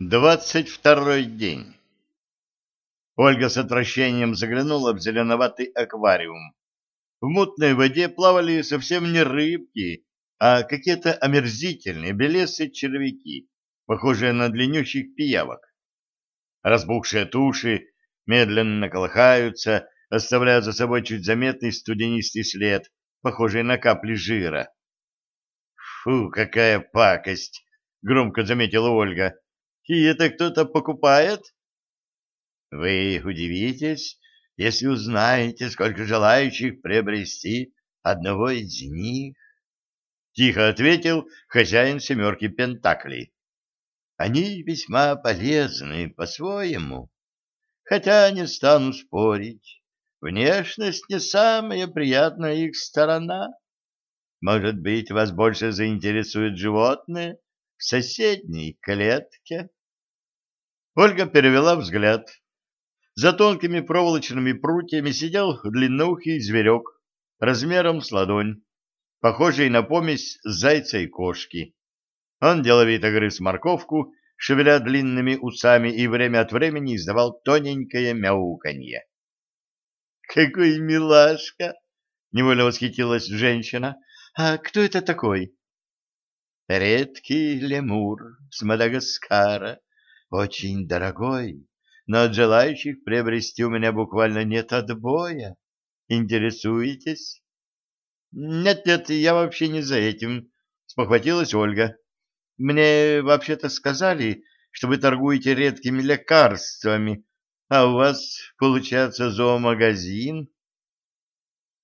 Двадцать второй день. Ольга с отвращением заглянула в зеленоватый аквариум. В мутной воде плавали совсем не рыбки, а какие-то омерзительные белесые червяки, похожие на длиннющих пиявок. Разбухшие туши медленно колыхаются, оставляя за собой чуть заметный студенистый след, похожий на капли жира. «Фу, какая пакость!» — громко заметила Ольга. И это кто-то покупает? Вы удивитесь, если узнаете, сколько желающих приобрести одного из них. Тихо ответил хозяин семерки Пентаклей. Они весьма полезны по-своему, хотя не стану спорить. Внешность не самая приятная их сторона. Может быть, вас больше заинтересует животное в соседней клетке? Ольга перевела взгляд. За тонкими проволочными прутьями сидел длинноухий зверек размером с ладонь, похожий на помесь зайца и кошки. Он деловито грыз морковку, шевеля длинными усами, и время от времени издавал тоненькое мяуканье. «Какой милашка!» — невольно восхитилась женщина. «А кто это такой?» «Редкий лемур с Мадагаскара», очень дорогой, но от желающих приобрести у меня буквально нет отбоя. Интересуетесь? Нет-нет, я вообще не за этим, спохватилась Ольга. Мне вообще-то сказали, что вы торгуете редкими лекарствами, а у вас, получается, зоомагазин.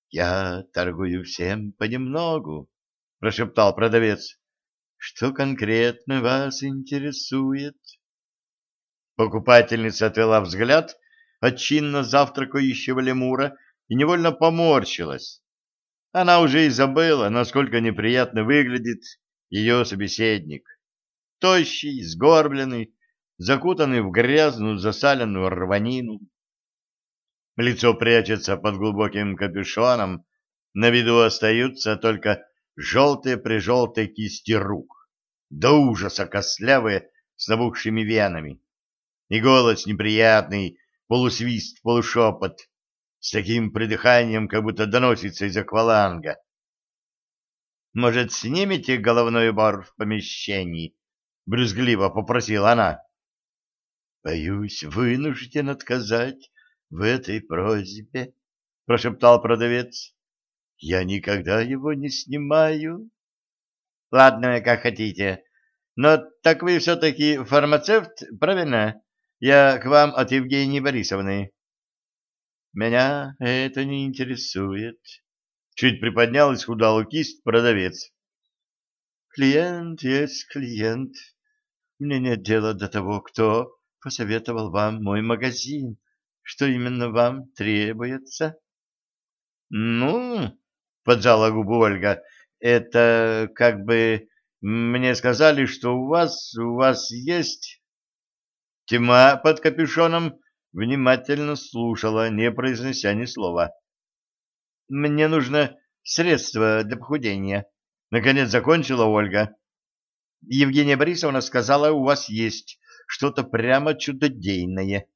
Я торгую всем понемногу, прошептал продавец. Что конкретно вас интересует? Покупательница отвела взгляд от чинно завтракающего лемура и невольно поморщилась. Она уже и забыла, насколько неприятно выглядит ее собеседник. Тощий, сгорбленный, закутанный в грязную засаленную рванину. Лицо прячется под глубоким капюшоном, на виду остаются только желтые-прижелтые кисти рук, до ужаса костлявые с набухшими венами и голос неприятный, полусвист, полушепот, с таким придыханием, как будто доносится из акваланга. «Может, снимете головной убор в помещении?» — брюзгливо попросила она. «Боюсь, вынужден отказать в этой просьбе», — прошептал продавец. «Я никогда его не снимаю». «Ладно, как хотите. Но так вы все-таки фармацевт, правильно?» Я к вам от Евгении Борисовны. Меня это не интересует. Чуть приподнял и кисть продавец. Клиент есть клиент. Мне нет дела до того, кто посоветовал вам мой магазин. Что именно вам требуется? Ну, поджала губу Ольга, это как бы мне сказали, что у вас, у вас есть Тьма под капюшоном внимательно слушала, не произнося ни слова. «Мне нужно средство для похудения», — наконец закончила Ольга. «Евгения Борисовна сказала, у вас есть что-то прямо чудодейное».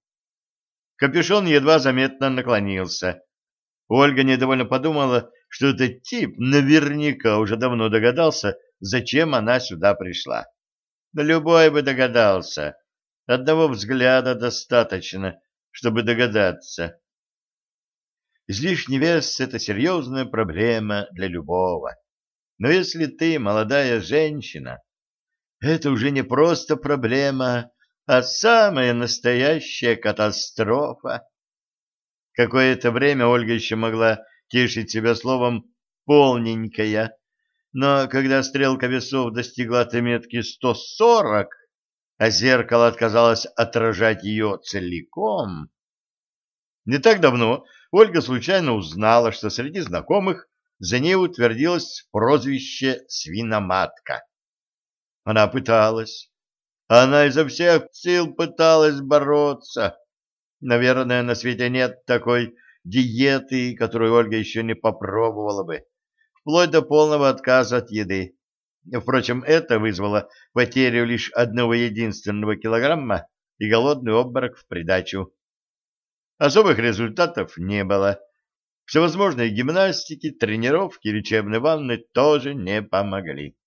Капюшон едва заметно наклонился. Ольга недовольно подумала, что этот тип наверняка уже давно догадался, зачем она сюда пришла. Любой бы догадался. Одного взгляда достаточно, чтобы догадаться. Излишний вес — это серьезная проблема для любого. Но если ты молодая женщина, это уже не просто проблема, а самая настоящая катастрофа. Какое-то время Ольга еще могла тешить себя словом «полненькая», но когда стрелка весов достигла отметки 140, а зеркало отказалось отражать ее целиком. Не так давно Ольга случайно узнала, что среди знакомых за ней утвердилось прозвище «свиноматка». Она пыталась. Она изо всех сил пыталась бороться. Наверное, на свете нет такой диеты, которую Ольга еще не попробовала бы, вплоть до полного отказа от еды. Впрочем, это вызвало потерю лишь одного единственного килограмма и голодный обморок в придачу. Особых результатов не было. Всевозможные гимнастики, тренировки, лечебные ванны тоже не помогли.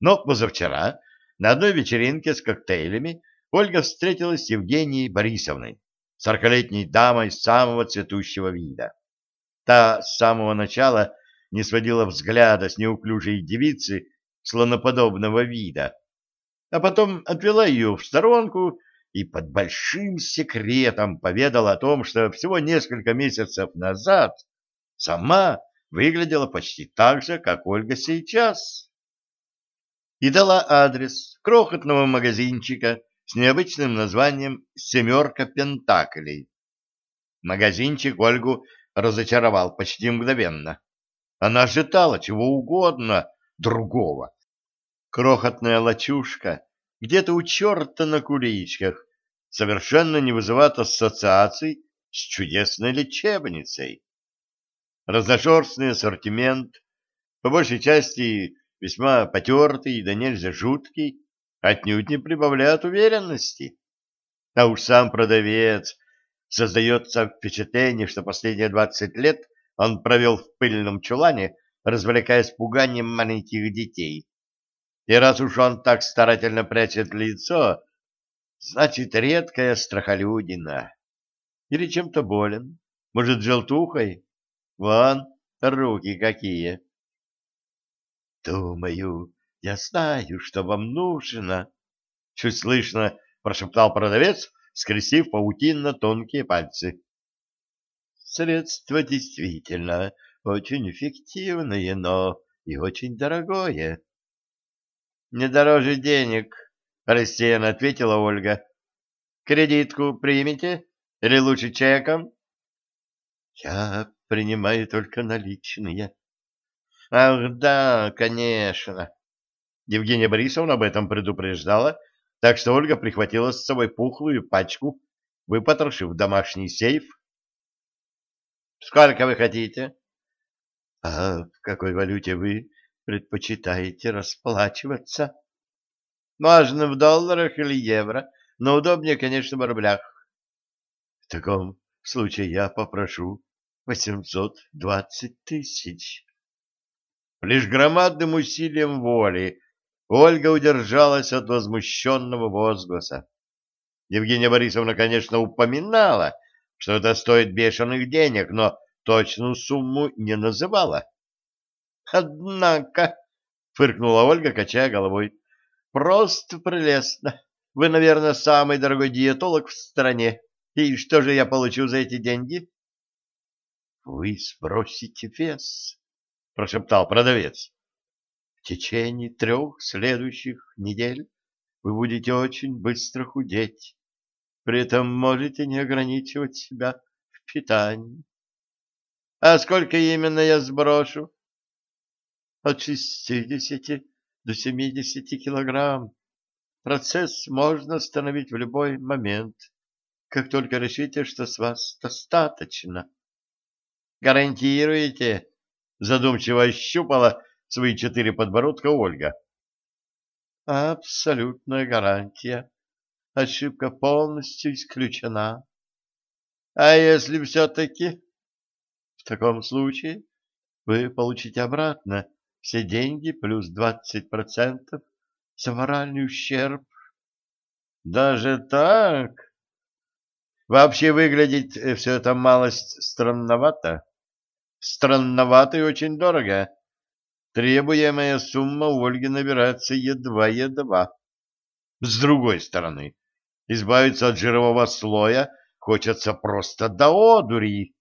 Но позавчера на одной вечеринке с коктейлями Ольга встретилась с Евгенией Борисовной, сорокалетней дамой самого цветущего вида. Та с самого начала не сводила взгляда с неуклюжей девицы слоноподобного вида, а потом отвела ее в сторонку и под большим секретом поведала о том, что всего несколько месяцев назад сама выглядела почти так же, как Ольга сейчас. И дала адрес крохотного магазинчика с необычным названием «Семерка Пентаклей». Магазинчик Ольгу разочаровал почти мгновенно. Она ожидала чего угодно другого. Крохотная лачушка где-то у черта на куличках совершенно не вызывает ассоциаций с чудесной лечебницей. Разношерстный ассортимент, по большей части весьма потертый да нельзя жуткий, отнюдь не прибавляет уверенности. А уж сам продавец создается впечатление, что последние двадцать лет он провел в пыльном чулане, развлекаясь пуганием маленьких детей. И раз уж он так старательно прячет лицо, значит, редкая страхолюдина. Или чем-то болен. Может, желтухой? Вон, руки какие. Думаю, я знаю, что вам нужно. Чуть слышно прошептал продавец, скрестив паутинно тонкие пальцы. Средство действительно очень эффективное, но и очень дорогое. Не дороже денег, рассеянно ответила Ольга. Кредитку примете или лучше чеком? Я принимаю только наличные. Ах, да, конечно. Евгения Борисовна об этом предупреждала, так что Ольга прихватила с собой пухлую пачку, выпотрошив домашний сейф. Сколько вы хотите? А в какой валюте вы предпочитаете расплачиваться? Можно в долларах или евро, но удобнее, конечно, в рублях. В таком случае я попрошу восемьсот двадцать тысяч. Лишь громадным усилием воли Ольга удержалась от возмущенного возгласа. Евгения Борисовна, конечно, упоминала, что это стоит бешеных денег, но точную сумму не называла. Однако, фыркнула Ольга, качая головой, просто прелестно. Вы, наверное, самый дорогой диетолог в стране. И что же я получу за эти деньги? Вы сбросите вес, прошептал продавец. В течение трех следующих недель вы будете очень быстро худеть. При этом можете не ограничивать себя в питании. А сколько именно я сброшу? От шестидесяти до семидесяти килограмм. Процесс можно остановить в любой момент, как только решите, что с вас достаточно. Гарантируете? Задумчиво ощупала свои четыре подбородка Ольга. Абсолютная гарантия. Ошибка полностью исключена. А если все-таки... В таком случае вы получите обратно все деньги плюс 20% за моральный ущерб. Даже так? Вообще выглядит э, все это малость странновато. Странновато и очень дорого. Требуемая сумма у Ольги набирается едва-едва. С другой стороны, избавиться от жирового слоя хочется просто до одури.